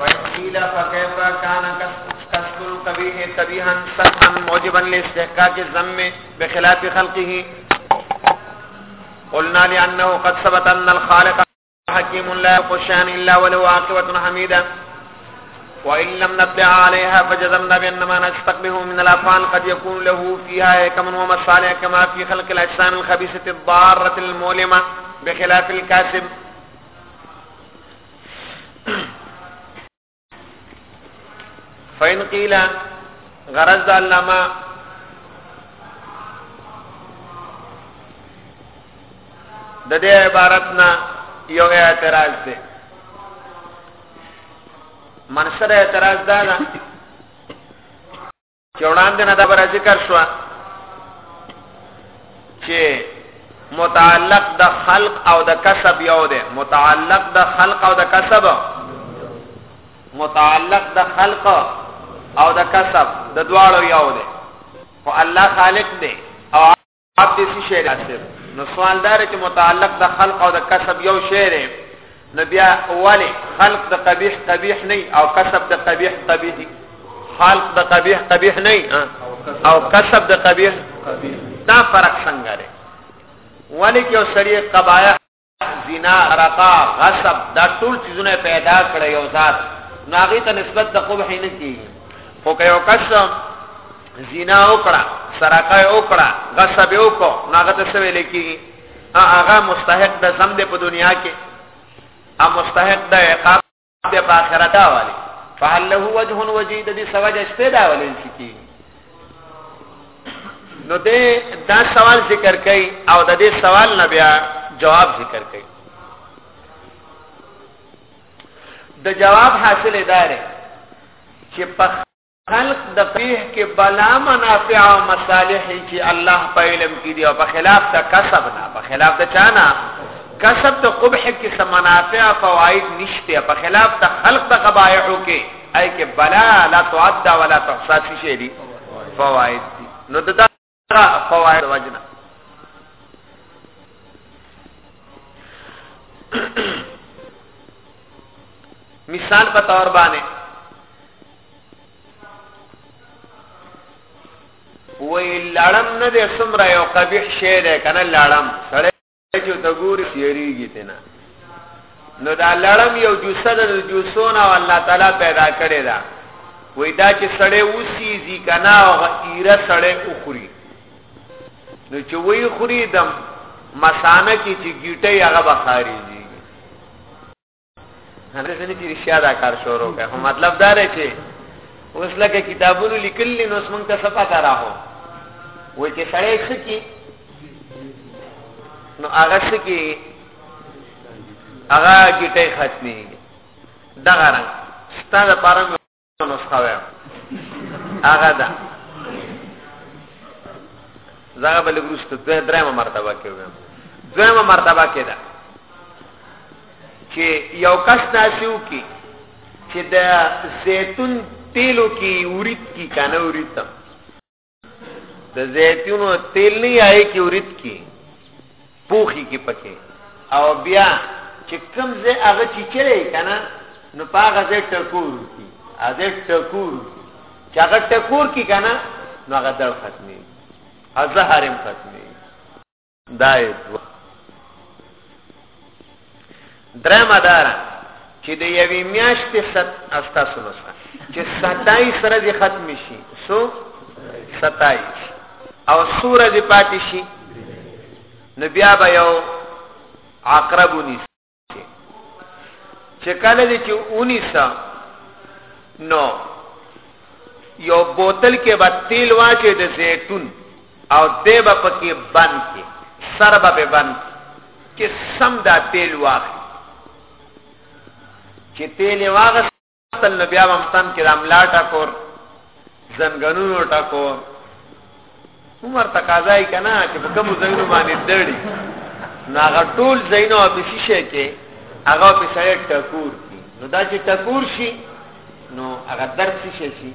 وقيل فكيف كان كسب القبيح قبيحا سبحا موجبا لاستحقاق الذم بخلاف خلقه قلنا لأنه قد ثبت أن الخالق حكيم لا يخشان إلا وله عاقبة حميدة وإن لم نطلع عليها فجزمنا بأن ما نستقبله من الأفعال قد يكون له فيها حكم ومصالح كما في خلق الأجسام الخبيثة الضارة المؤلمة بخلاف الكاسب فین قیل غرض د علامه د دې عبارت نه یو اعتراض دی منشر اعتراض دا ده چې وړاندې نه دا بر ذکر شو چې متعلق د خلق او د کسب یو دی متعلق د خلق او د کسب متعلق د خلق او د کسب د دواړو یو دی خو الله خالق دی او باب دې څه شی دی نو سوال دار چې متعلق د خلق او د کسب یو شی دی نو بیا اوله خلق د قبیح قبیح نه او کسب د قبیح قبیح خلق د قبیح قبیح نه او کسب د قبیح دا فرق څنګه دی ولی کې یو سړی قبایح زنا رقا غصب دا ټول چیزونه پیدا کړی یو ذات نو هغه ته نسبت د قبح نه کیږي خو که یو کس زنا وکړه سرقه وکړه غصب وکړه نو هغه ته څه ویل کیږي هغه مستحق د ذنب په دنیا کې ا مستحق د عقاب بیا په آخرت دا والی فهل له وجه وجید دې سوجه شته دا ولې شي کی نو دې دا سوال ذکر کړي او د دې سوال نه بیا جواب ذکر کړي د جواب حاصل ادارې چې په خلق د پیه کې بلا منافع او مصالح چې الله په علم کې دی او په خلاف د کسب نه په خلاف د چانا کسب د قبح کې سم منافع او فواید نشته په خلاف د خلق د قبایحو کې اي کې بلا لا تعد ولا تحصى شي دي فواید دي نو د فواید وجنه مثال په تور باندې وی لړم نه دې سمره یو قبیح شی دی کنه لړم سړی چې ته ګوري یریږي تینا نو دا لړم یو جوسه د جوسونه او الله تعالی پیدا کړی دا وای دا چې سړی وسی زی کنا او غیره سړی اخري نو چې وای خوري دم مسانه کې چې گیټه هغه بخاری هغه ځنې چې رښتیا دا کار شروع کړ خو مطلب دا دی چې اوس لکه کتابونو لیکل دي نو اوس موږ ته څه پته راغو وایي چې سړی څه کي نو هغه څه کي هغه ګټې ختمېږي دغه رنګ ستا لپاره نسخه ویم هغه ده زغه بل ګروست دوه درېمه مرتبه کې ویم دویمه مرتبه کې ده چې یو کس ناسیو کې چې د زیتون تیلو کې ورید کې کنه ورید د زیتونو تیل نه آی کې ورید کې پوخي کې پکې او بیا چې کم زه هغه چې چلے کنه نو پاغه زه ټکور کی اځه ټکور چې هغه ټکور کی کنه نو هغه دړ ختمي هغه حرم ختمي دای دو درما دارا چې د یوې میاشتې ست استاسو نو سره چې 27 سره دې ختم شي سو 27 او سوره دې پاتې شي نو بیا به یو عقرب ونیسي چې کله دې چې اونیسا نو یو بوتل کې به تیل واچې د زیتون او دې به پکې بند کې سر به بند چې سم دا تیل واخلي چې تیل واغ قتل نو بیا هم تن کې د املا ټکور زنګنونو ټکور عمر تقاضای کنا چې په کوم ځایونو باندې دړي ناغه ټول زینو په شیشه کې هغه په سړی ټکور کی نو دا چې ټکور شي نو هغه درد شي شي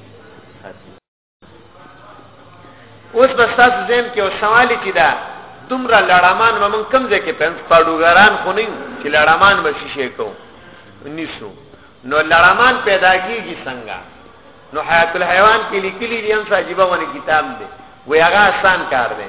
اوس بس تاسو زم کې او سوال چې دا دومره لړامان به مونږ کم ځای کې پنځ پاډوګران خو نه چې لړامان به شي کو نیسو نو لړامان پیدا کیږي څنګه نو حیات الحیوان کې لیکلي دي هم صاحبونه کتاب دی وی هغه آسان کار دی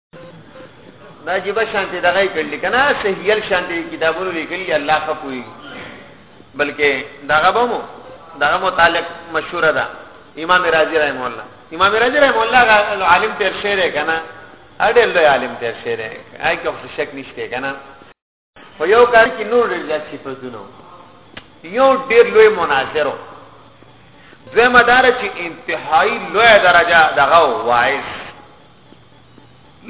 دا جیب شانتی دغه کړل کنه صحیح شانتی کتابونو لیکلی الله خپوي بلکې دغه بمو دغه متعلق مشهور ده امام رازی رحم الله امام رازی رحم الله عالم تیر شعر کنه اډل عالم تیر شعر هاي کوم شک نشته کنه په یو کار کې نور ډېر زیات صفاتونه یو ډېر لوی مناظر و دویمه داره چې انتهایی لوی درجه دغه واعظ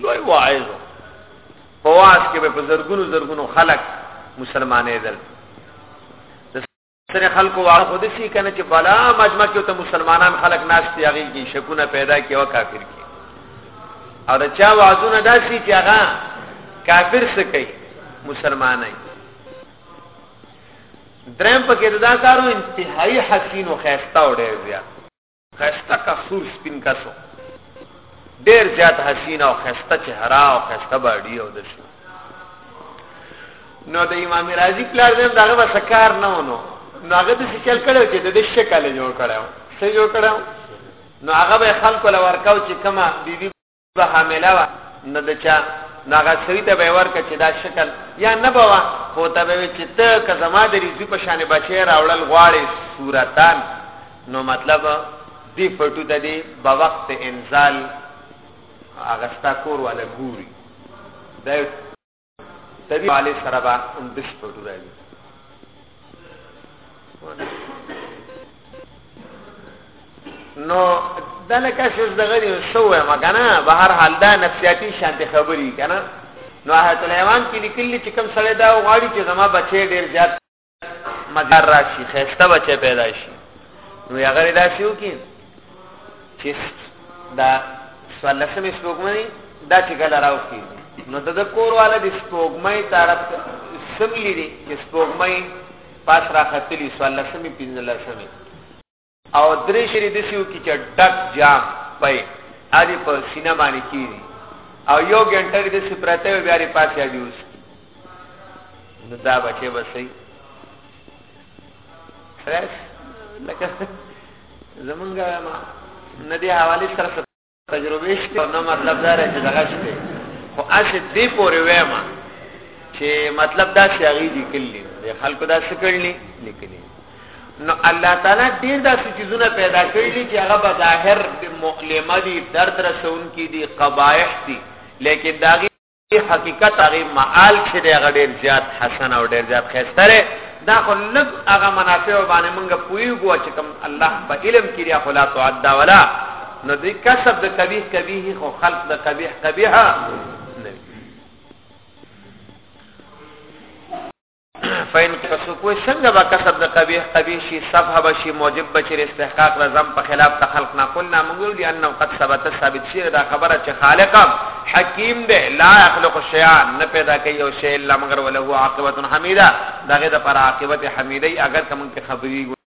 لوی واعظ په واس کې به په زرګونو زرګونو خلک مسلمانې دل سره خلکو واغ خود شي کنه چې بلا مجمع کې ته مسلمانان خلک ناس تیاغي کې شکونه پیدا کې او کافر کې او دا چا وازونه داسي چې هغه کافر څه کوي مسلمان نه درم په کې دا کارو انتهایی حسین او خيستا وړي زیات خسته کا سور سپین کسو ډیر زیات حسینه او خسته چهره او خسته باډي او دشي نو د امام رازی پلار دې دغه وسکار نه ونو نو هغه د شکل کړو چې د دې شکل جوړ کړو څه جوړ کړو نو هغه به خلکو لور کاو چې کما بیبي به حامله وه نو د چا نو هغه سړي ته به یې ورکړه چې دا شکل یا نه به وه خو ورته به یې ویل چې ته که زما د رضوي په شانې بچی راوړل غواړې صورتان نو مطلب دې پټو ته دې به وخت انزال هغه ستا کور والا ګوري دا د دې والي سره به هم د سپورټ راځي نو دلکه چې دغه دی سوې ما کنه به هر حال دا نفسیاتی شانتي خبري کنه نو هغه تلوان کې لیکل چې کم سړی دا غواړي چې زما بچي ډیر زیات مګر راشي خسته بچي پیدا شي نو هغه دا شیو کې چې دا سوالسمې سپوږمۍ دا چې کله راوخی نو د کور والا د سپوږمۍ طرف سم لیدي چې سپوږمۍ پاس را ختلی سوالسمې پنځلسمې او درې شری دسی وکي چې ډک جام پي ادي په سینه باندې کیږي او یو ګنټه دې سی پرته وي بیا لري پاسه ادي اوس نو دا بچي بسې خلاص لکه زمونږه ما ندی حواله سره تجربه شته او نه مطلب دا رې چې دغه شته خو اسه دې پورې وایم چې مطلب دا چې هغه دې کلی دې خلکو دا څه کړلی لیکلی نو الله تعالی ډیر داسې چیزونه پیدا کړی دي چې هغه بظاهر مؤلمه دي درد رسون کې دي قبایح دي لیکن داغي حقیقت هغه معال چې دی هغه ډیر زیات حسن او ډیر زیات خسته دی دا خو لږ هغه منافع باندې مونږ پویګو چې کوم الله په علم کې لري خلا تعد ولا نو دې کسب د کبیح کبیح خو خلق د کبیح کبیح فین کسو کوی څنګه به کسب د قبیح قبیح شي صفه به شي موجب به چې استحقاق د ذم په خلاف د خلق نه قلنا موږ ویل دي انه قد ثبت ثابت شي دا خبره چې خالق حکیم دی لا يخلق شیئا نه پیدا کوي او شی الا مگر وله عاقبه حمیده دغه د پر عاقبت حمیده اگر کوم کې خبري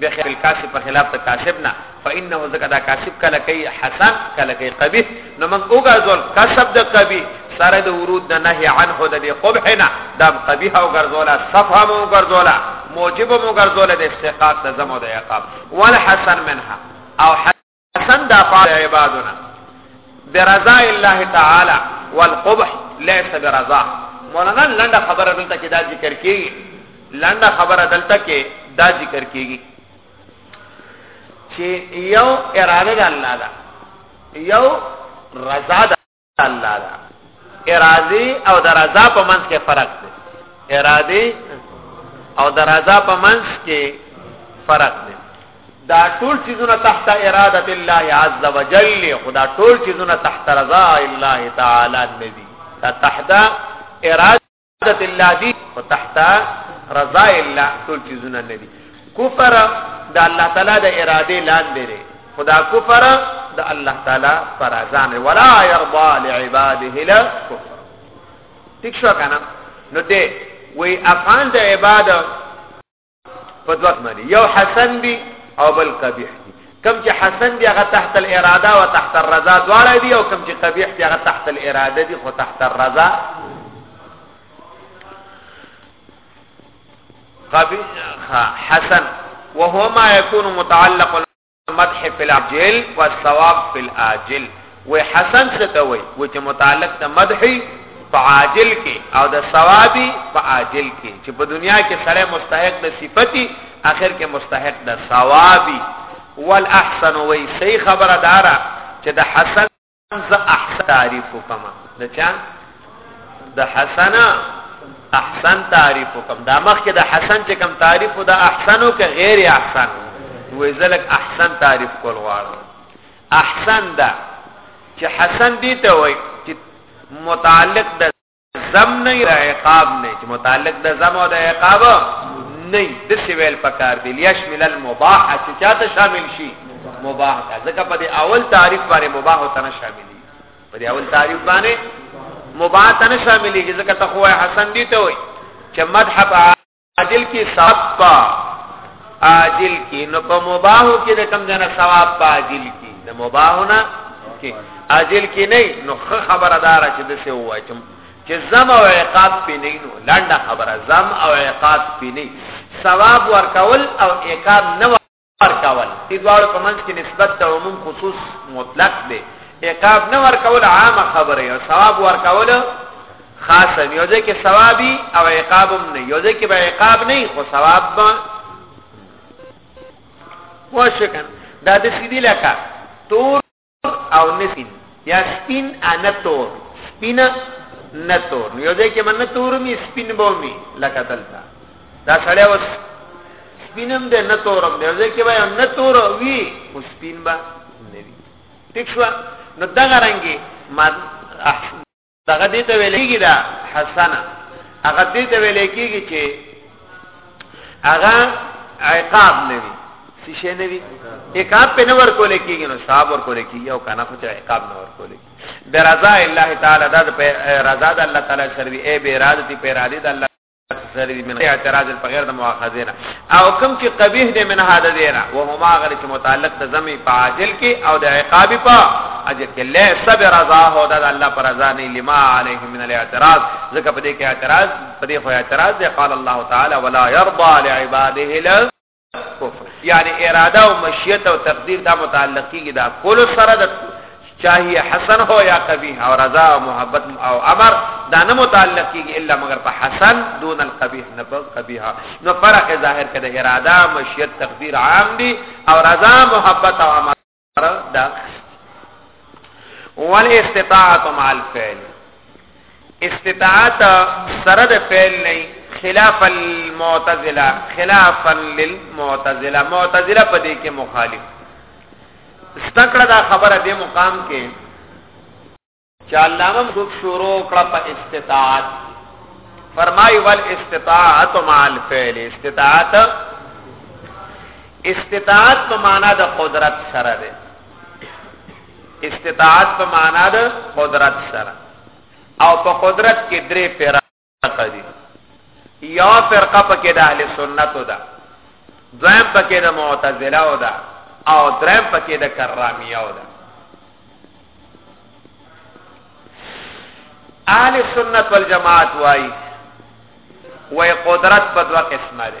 به خیر الکاسب په خلاف ته کاسب نه فانه زکه دا کاسب کله کوي حسن کله کوي قبیح نو موږ وګرځول کسب د قبیح سره د ورود د نهي عنه د قبح نه د قبیح او ګرځولا صفه مو ګرځولا موجب مو ګرځولا د استحقاق د زمو د عقاب والحسن منها او حسن دا فعل عبادنا برضا الله تعالی والقبح ليس برضا مولانا لنډه خبره دلته کې دا ذکر کیږي لنډه خبره دلته کې دا ذکر کیږي چې یو اراده د الله ده یو رضا ده الله دا ارادي او درزا په منځ کې فرق دی ارادي او درزا په منځ کې فرق دی دا ټول چیزونه تحت اراده الله عز وجل خدا ټول چیزونه تحت رضا الله تعالی ندي دا تحت اراده عبادت الله دی او تحت رضا الله ټول چیزونه نه دي کفر د الله تعالی د اراده لاندې دی خدا کفر د الله تعالی پر ازان ولا يرضى لعباده لا کفر ٹھیک شو کنه نو ته وی افعال د عبادت په دوه معنی یو حسن دی او بل قبیح دی کم چې حسن دی هغه تحت الاراده او تحت الرضا دواړه دی او کم چې قبیح دی هغه تحت الاراده دی خو تحت الرضا قبیح حسن وهو ما يكون متعلق مدح فی العاجل والثواب فی الآجل و حسن څه ته وای و چې متعلق د مدحي په عاجل کې او د ثوابي په عاجل کې چې په دنیا کې سره مستحق د صفتی اخر کې مستحق د ثوابي والاحسن وای صحیح خبره دارا چې د حسن ز احسن تعریف کما د چا د حسن احسن تعریف کم دا مخ کې د حسن چې کم تعریف او د احسنو کې غیر احسن وې زلک احسن تعریف کول غواړم احسن دا چې حسن دي ته وای چې متعلق د زم نه یا عقاب نه چې متعلق د زم او د عقاب نه د سویل پکار دی لیشمل المباح چې چاته شامل شي مباح کا ځکه په دې اول تعریف باندې مباح ته نه شاملي په دې اول تعریف باندې مباح ته نه شاملي ځکه تخوه حسن دی ته وي چې مذهب عاجل کې ثواب په عاجل کې نو په مباح کې د کم جنا ثواب په عاجل کې د مباح نه کې عاجل کې نه نو خبره دار چې د څه وای چې چې زم او عقاب پې نه نو لنډه خبره زم او عقاب پې نه ثواب ورکول او عقاب نه ورکول دې دواړو په منځ کې نسبت د عموم خصوص مطلق دی عقاب نه ورکول عامه خبره او ثواب ورکول خاصه یو ځکه ثوابي او عقاب هم نه یو ځکه به عقاب نه خو ثواب به وشکن دا د سیدی لکه تور او نسین یا سپین نه تور سپینه نه تور نو یو ځای کې من نه تور می سپین بو می لکه دلته دا سړی اوس سپینم دی نه تورم دی یو ځای کې به یو نه تور وي خو سپین به نه وي ټیک شوه نو دغه رنګې دغه دې ته ویل کېږي دا حسنه هغه دې ته ویل کېږي چې هغه عقاب نه وي څه شي نه وي عقاب په نور کول کېږي نو صاحب ور کول کېږي او کنه خو چې عقاب نه ور کول کېږي برضا الله تعالی دا رضا د الله تعالی سره وي اے به ارادتي په ارادي د الله سره دي من اعتراض په غیر د مؤاخذه نه او کم چې قبیح دي من هدا دي نه وهما غیر چې متعلق د زمي په عاجل کې او د عقاب په اجر کې لا صبر رضا هو د الله پر رضا نه لما عليه من الاعتراض ځکه په دې کې اعتراض په دې خو اعتراض دی قال الله تعالی ولا يرضى لعباده کفر یعنی اراده او مشیت او تقدیر دا متعلق کیږي دا کول سره د چاہیے حسن ہو یا قبیح او رضا او محبت او امر دا نه متعلق کیږي الا مگر په حسن دون القبیح نه په قبیح نو فرق ظاهر کده اراده مشیت تقدیر عام دي او رضا محبت او امر دا ول استطاعت مع الفعل استطاعت سره د فعل نه خلاف المعتزله خلافا للمعتزله معتزله په دې کې مخالف استکړه دا خبره دې مقام کې چې علامه مخک شروع کړه په استطاعت فرمای ول استطاعت مع الفعل استطاعت استطاعت په معنا د قدرت سره ده استطاعت په معنا د قدرت سره او په قدرت کې درې پیرا قدی یو فرقه پکې د اهل سنت ده دویم پکې د معتزله ده او دریم پکې د کرامیه ده اهل سنت والجماعت وای وای قدرت په دوه قسمه ده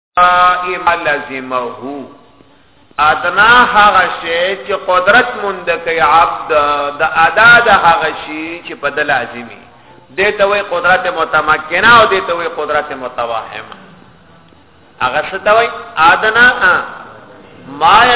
ما لازمه ادنا هغه شی چې قدرت مونږ کوي عبد د ادا د هغه شی چې په د لازمي دته وي قدرت متمکنه او دته وي قدرت متوهمه هغه څه ته وي ادنا ما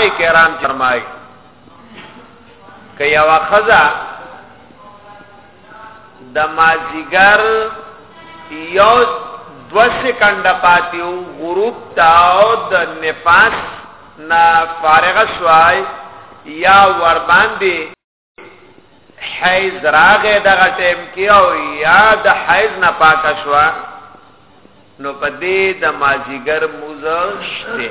ای کرام فرمای کیا وخذا د مازیګر یو دو سکند پاتیو غروب تا او د نفاس نا فارغ شوای یا ور باندې حیز راغې دغه ټیم کې او یا د حیز نه پاک شوا نو په دې د مازیګر موزه شته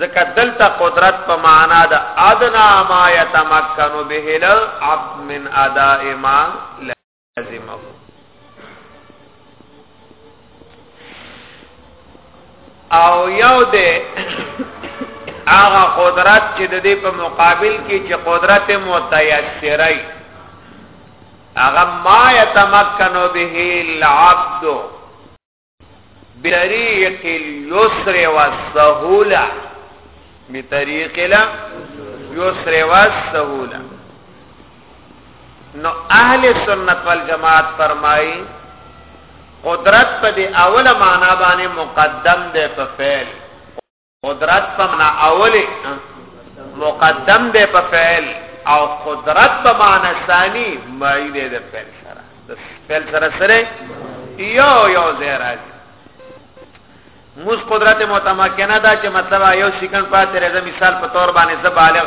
ځکه دلته قدرت په معنا د ادنا ما يتمكن به العبد من اداء ما لازمه او یو دې هغه قدرت چې د دې په مقابل کې چې قدرت متيسرای هغه ما يتمكن به العبد بطریق اليسر والسهوله بطریق اليسر والسهوله نو اهل سنت والجماعت فرمایي قدرت په دې اوله معنا باندې مقدم ده په فعل قدرت په معنا اولی مقدم دی په فعل او قدرت په معنا ثانی مای دی د فعل سره د فعل سره سره یو یو ځای راځي موس قدرت متمکنه دا چې مطلب یو سکند پاتې راځي مثال په تور باندې زبالغ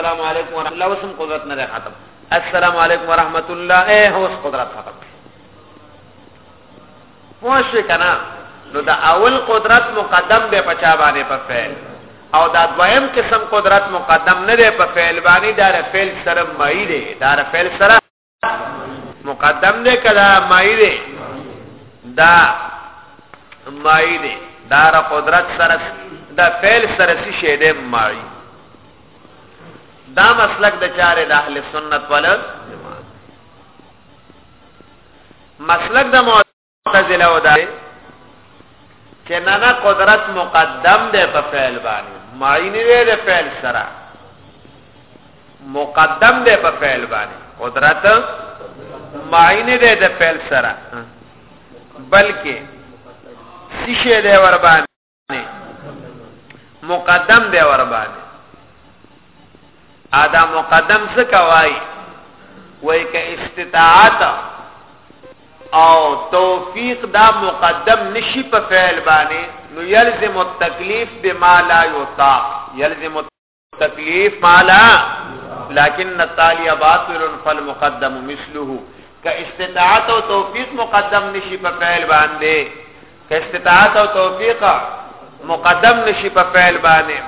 السلام علیکم ورحمۃ اللہ وسم قدرت نه ختم السلام علیکم ورحمۃ اللہ اے هوس قدرت ختم پوښ کنا نو دا اول قدرت مقدم به پچا باندې په فعل او دا دویم قسم قدرت مقدم نه دی په فعل باندې دا فعل سره مې دی دا فعل سره مقدم دې کړه مای دې دا مای دې دا را قدرت سره دا فعل سره څه شی دې مای دا مسلک د چاره د اهل سنت ول مسلک د معتزله او دا چې نه نه قدرت مقدم دی په فعل باندې معین دی د فعل سره مقدم دی په فعل باندې قدرت معین دی د فعل سره بلکې سشه دی ور باندې مقدم دی ور باندې ادا مقدم څه کوي وای ک استطاعت او توفیق دا مقدم نشي په فعل باندې نو يلزم التکلیف بما لا یطاق يلزم تکلیف مالا لكن التالي باطل فالمقدم مثله که استطاعت او توفیق مقدم نشي په فعل باندې که استطاعت او توفیق مقدم نشي په فعل باندې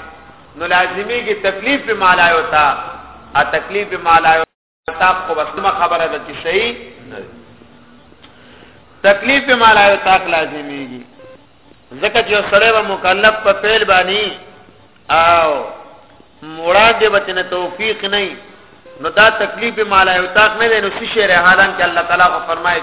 نو لازمي کې تکلیف به مالا یو تا ا تکلیف به مالا تاب خو بس ما خبره ده چې صحیح نه تکلیف ما لا تاک لازميږي ځکه چې سره و مکلف په فعل باندې او مراد به تن توفیق نه نو دا تکلیف ما لا تاک نه نو شي حالان کې الله تعالی فرمایي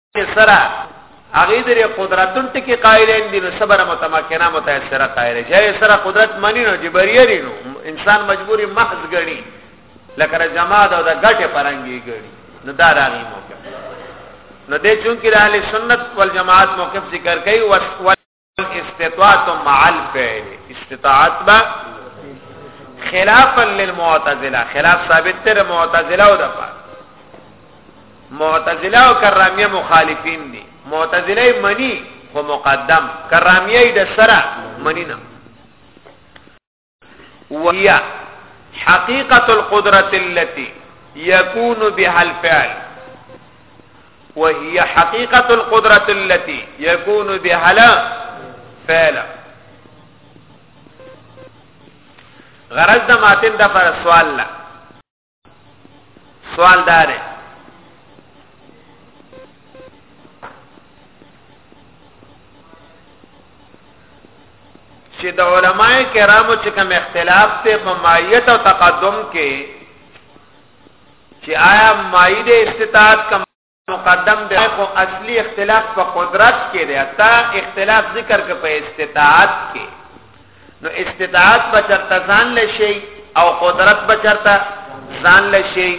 سره هغه درې قدرتون ټکی قائلین دي نو صبر متمکنه متأثره قائل جای سره قدرت مانی نو جبریری نو انسان مجبوری محض غړي لکه جماعت او د غټه پرنګي غړي نو دا راغی موقف نو دې چون کې اهل سنت والجماعت موقف ذکر کوي استطاعت مع الفعل استطاعت با خلافا للمعتزله خلاف ثابت تر معتزله او دفع معتزله او کرامیه مخالفین دي معتزله منی خو مقدم کرامیه د سره منی نه وهي حقيقه القدره التي يكون بها الفعل وهي حقيقه القدره التي يكون بها الفعل غرض د ماتن د پر سوال لا سوال دار چې د علماء کرامو چې کوم اختلاف ته په مایت او تقدم کې چې آیا مایده استطاعت کم مقدم دی خو اصلي اختلاف په قدرت کې دی تا اختلاف ذکر کې په استطاعت کې نو استطاعت به چرته ځان لشي او قدرت به چرته ځان لشي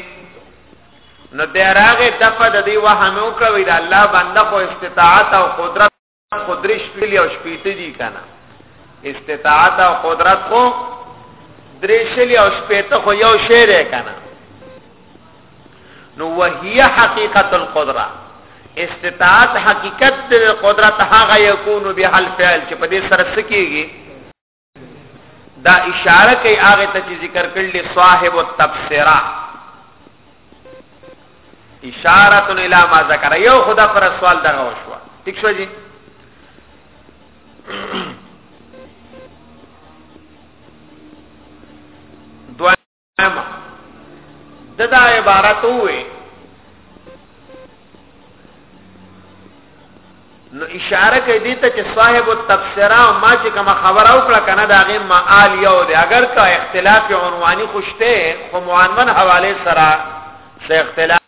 نو دراغه دفه د دی وهمو کوي د الله بنده خو استطاعت او قدرت خو درې شپېلې او شپېته دي که نه استطاعت او قدرت خو درې شلې او شپېته خو یو شی دی که نه نو وهي حقیقت القدره استطاعت حقیقت د قدرت هغه یکون به حل فعل چې په دې سره سکیږي دا اشاره کوي هغه ته چې ذکر کړل صاحب التبصره اشاره الی ما ذکر یو خدا پر سوال دغه وشو ٹھیک شو جی اما ددا عبارت ہوئے نو اشاره کوي دې ته چې صاحب التفسیرا او ما چې کوم خبر او کړه کنه دا غي معال یو دی اگر کا اختلاف عنواني خوشته خو معنون حواله سره سه اختلاف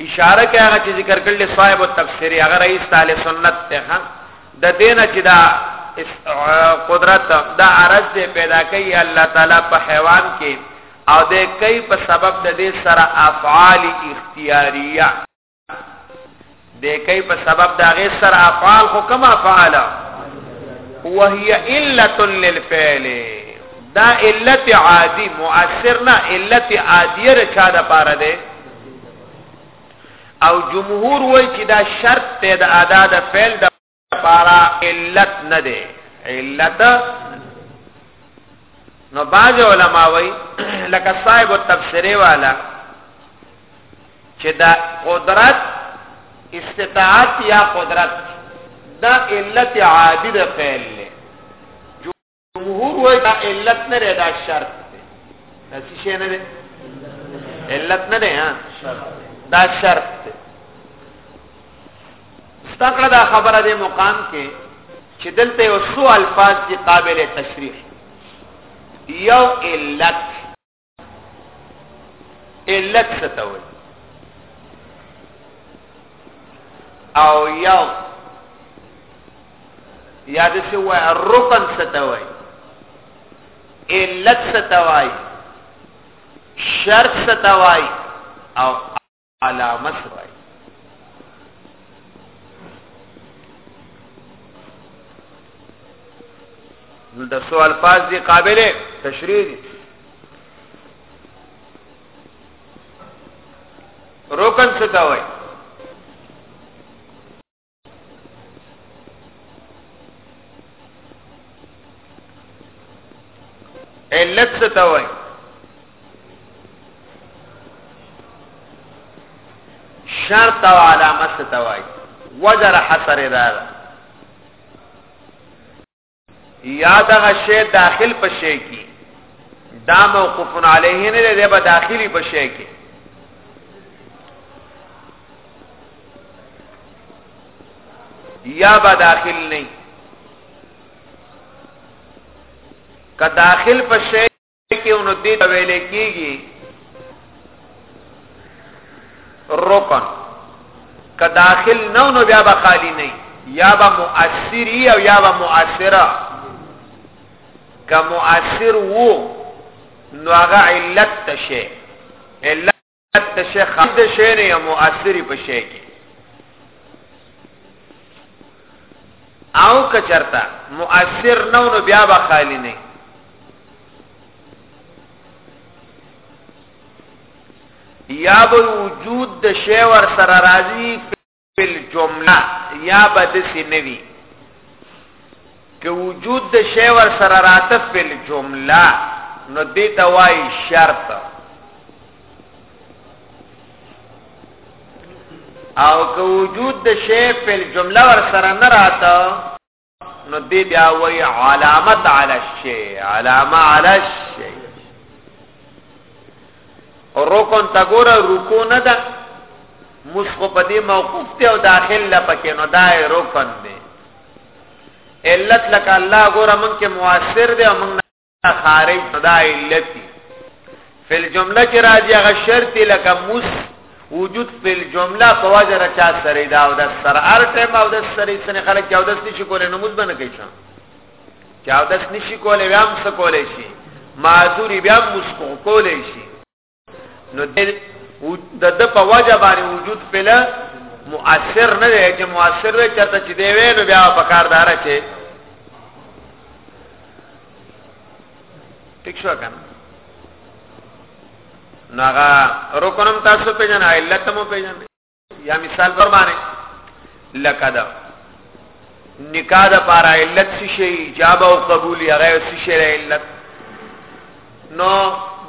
اشاره کوي هغه چې ذکر کړل صاحب التفسیر هغه رئیس تعالی سنت ته ها د دینه چې دا قدرت دا عرض دې پیدا کوي الله تعالی په حیوان کې او دې کوي په سبب د دې سره افعال اختیاریه دې کوي په سبب دا غي سر افعال خو کما فعل وهي اله للفعل دا علت عادی مؤثر نه علت عادیه رچا د پاره ده او جمهور وای چې دا شرط ته د ادا د فعل د پارا علت نه دی علت نو باج علماء وای لکه صاحب التفسیری والا چې دا قدرت استطاعت یا قدرت دا علت عادی د فعل جمهور وای دا علت نه دی دا شرط دی دا څه شی نه دی علت نه دی ها دا شرط دی ستکړه دا خبره د مقام کې چې دلته یو سو الفاظ دي قابل تشریح یو علت علت څه ته وایي او یو یا د څه وایي رکن څه ته وایي علت څه ته وایي شرط څه ته وایي او علامه څه وایي نو د سو الفاظ دی قابل تشریح دي رکن څه ته وایي علت څه ته وایي شرط او علامه څه ته وایي وجر حسر دا ده یا دغه شی داخل په شی کې دا موقوف علیه نه دی به داخلي په شی کې یا به داخل نه که داخل په شی کې نو دې ته ویل کېږي رکن که داخل نه نو بیا به خالی نه یا به مؤثر او یا به مؤثره که مؤثر وو نو هغه علت تشه علت د شیخ د شعر یا مؤثر په شی کې او کچرتا مؤثر نو نو بیا به خالی نه یا به وجود د شی ور سره راځي فل جمله یا بد سنوی که وجود د شی ور سره راته فل جمله نو دې ته وای شرط او که وجود د شی فل جمله ور سره نه راته نو دی بیا وی علامت علی الشی علامه علی الشی رکن تا ګوره رکو نه ده مسخ په دې موقوف ته او داخل لا پکې نو دا رکن دی علت لکه الله ګوره مونږ کې موثر دی او مونږ خارج صدا علتی فی الجمله کې راځي هغه شرط لکه مس وجود فی الجمله په وجه را چا سره دا او د سر ار ټیم او د سر سره خلک یو د نشي کولای نو مز بنه کوي چې یو د نشي کولای بیا هم څه کولای شي معذوری بیا هم مس کولای شي نو د د د په وجه باندې وجود پله مؤثر نه دی چې مؤثر وي چرته چې دی وي نو بیا په کار دار چې ټیک شو کنه ناغا رکنم تاسو پیژنه علت مو پیژنه یا مثال پر باندې لکه دا نکاح د پاره علت څه شي ایجاب او قبول یا غیر څه شي علت نو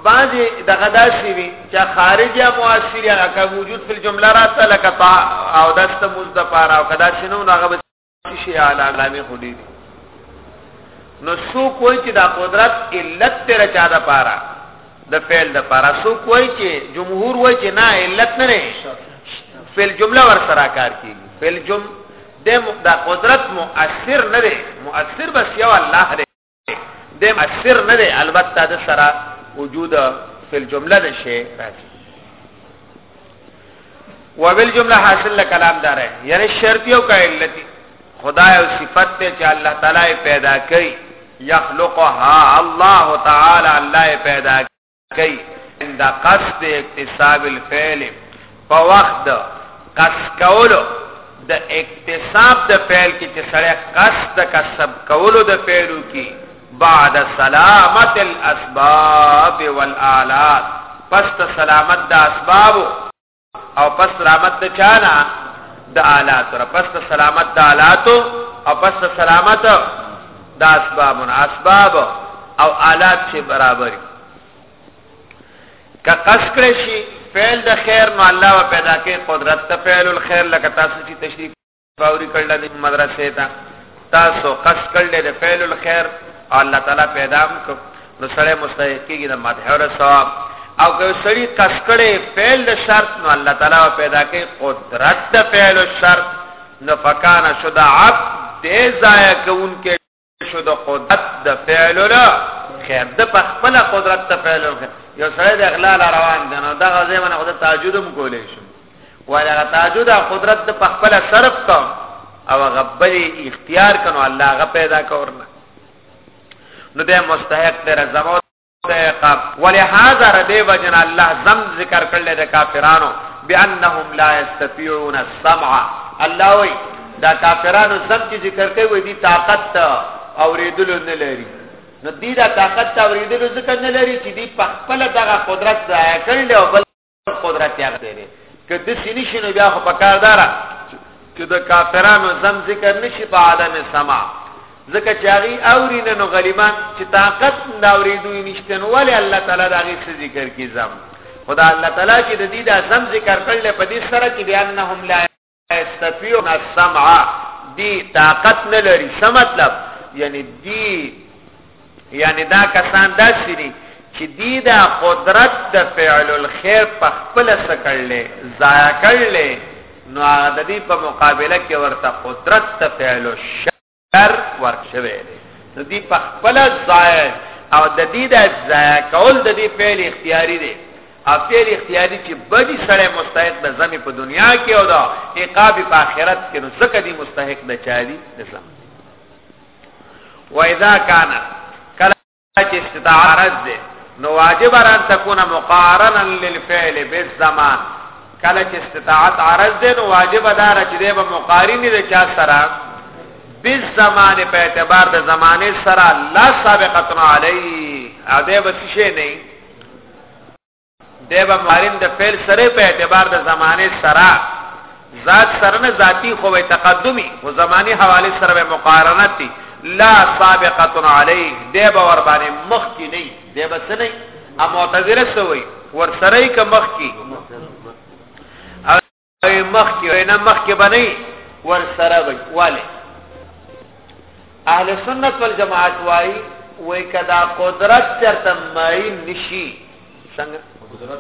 بعضی دغه داسې وي چې خارج یا مؤثر یا که وجود په جمله راته لکه او داسته مز د پاره او کدا شنو هغه شي اعلی علامه خدي دي نو سو کوئی چې دا قدرت علت تر چا دا پارا د فعل د پارا سو کوئی چې جمهور وای چې نه علت نه نه فعل جمله ور سره کار کیږي فعل جم د قدرت مؤثر نه دی مؤثر بس یو الله دی د مؤثر نه دی البته د سره وجود فی الجمله د شی راځي وبل جمله حاصل له کلام دار ہے یعنی شرط یو کا علتی خدای او صفت ته چې الله تعالی پیدا کړي یخلقها الله تعالی الله پیدا کوي عند قصد اکتساب الفعل په وخت د قصد کولو د اکتساب د فعل کې چې سړی قصد د کسب کولو د فعلو کې بعد سلامت الاسباب والآلات پس ته سلامت د اسبابو او پس سلامت د چانا د آلات را پس سلامت د آلات او پس سلامت د اسباب اسباب او آلات چې برابر که قص کړی شي فعل د خیر نو الله و پیدا کې قدرت ته فعل الخير لکه تاسو چې تشریح فوري کړل د مدرسې ته تاسو قص کړل د فعل الخير او الله تعالی پیدا کو نو سره مستحقيږي د مدح او ثواب او که سړي قص کړي فعل د شرط نو الله تعالی پیدا کوي قدرت د فعل الشرط نو فکان شد عبد دې ضایع کوونکې شو د قدرت د فعل له خیر د په خپل قدرت ته فعل له یو سره د اغلال روان دی نو دغه ځای باندې خدای تعجود هم کولای شي ولا تعجود قدرت د په خپل شرط ته او غبل اختیار کنو الله غ پیدا کورنه نو به مستحق تر زمو عقاب ولهذا ربي وجن الله زم ذکر کړل د کافرانو بانهم لا يستطيعون السمع الله وي دا کافرانو زم چې ذکر کوي وي دي طاقت اوریدل نه لري نو دي دا طاقت اوریدل ځکه نه لري چې دي په خپل دغه قدرت ځای کړل او بل قدرت یې غته دی که د سینې شنو بیا خو پکار دارا چې د کافرانو زم ذکر نشي په عالم سما ځکه چې هغه اوري نه نو غریبان چې طاقت دا اورېدو نشته نو ولې الله تعالی دا غي ذکر کی زم خدا الله تعالی چې د دې د زم ذکر کړل په دې سره چې بیان نه هم لا استطيعون السمع دی طاقت نه لري څه مطلب یعنی دی یعنی دا کسان دا شری چې دی دا قدرت د فعل الخير په خپل سکړلې ضایع کړلې نو د دې په مقابله کې ورته قدرت ته فعل الشر تر ورشوي نو دی په خپل ځای او د دې د ځای کول د دې فعل اختیاري دی او فعل اختیاري چې بدی سره مستحق د زمي په دنیا کې او د عقاب په آخرت کې نو ځکه دی مستحق د چاري نظام و اذا کان چې استطاعت عرض ده نو واجب ان تكون مقارنا للفعل بالزمان کله چې استطاعت عرض ده نو واجب دار چې ده به مقارنه ده چا سره بالزمان په اعتبار د زمانه سره لا سابقتنا علی اده به شي نه دی به مارین د فعل سره په اعتبار د زمانه سره ذات سره نه ذاتی خو به تقدمی او زمانی حواله سره به مقارنت دی لا سابقه علی دی به ور باندې مخ کی نه دی به څه نه ا معتذره سوی ور سره ک مخ کی ای مخ کې وینا مخ کې بنئ ور سره وي والي اهل سنت والجماعت وای وای کدا قدرت چرته مای نشي څنګه قدرت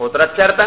قدرت چرته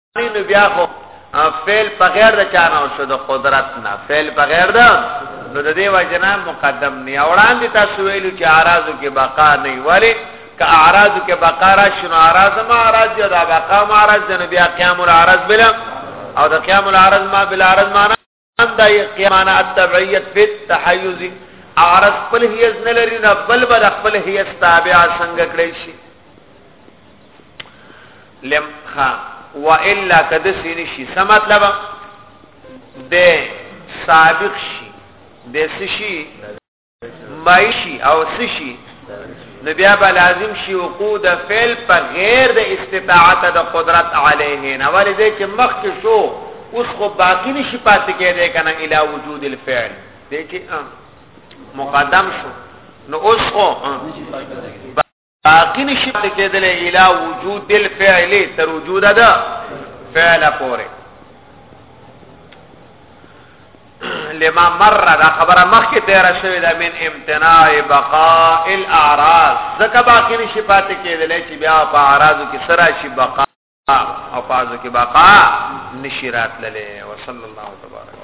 نو بیا خو فعل په غیر د چانه او شو د قدرت نه فعل په غیر ده نو د دې وجنا مقدم نه اوران دي تاسو ویلو چې اعراضو کې بقا نه ولی که اعراضو کې بقا را شنو اعراض ما اعراض یا د بقا ما اعراض د بیا قیام الاعراض بلا او د قیام الاعراض ما بلا اعراض معنا دا یقینا التبعیت فی التحیز عرض خپل هیز نه لري نه بل بل خپل هیز تابع څنګه کړی شي لم خا والا کد سین شي څه مطلب ده سابق شي د شي مایشی او سشی نو بیا به لازم شي وقوع د فعل په غیر د استطاعت د قدرت علیه نه ولې دې چې مخ کې شو اوس خو باقی نشي پاتې کېدای کنه الی وجود الفعل دې چې مقدم شو نو اوس خو باقی نشي پاتې کېدلې الا وجود الفعل تر وجود ده فعل پورې لما مر دا خبره مخکې تیر شوې ده من امتناع بقاء الاعراض ځکه باقی نشي پاتې کېدلې چې بیا په اعراضو کې سره شي بقاء او پازو کې بقا نشي راتللې وصلی الله تبارک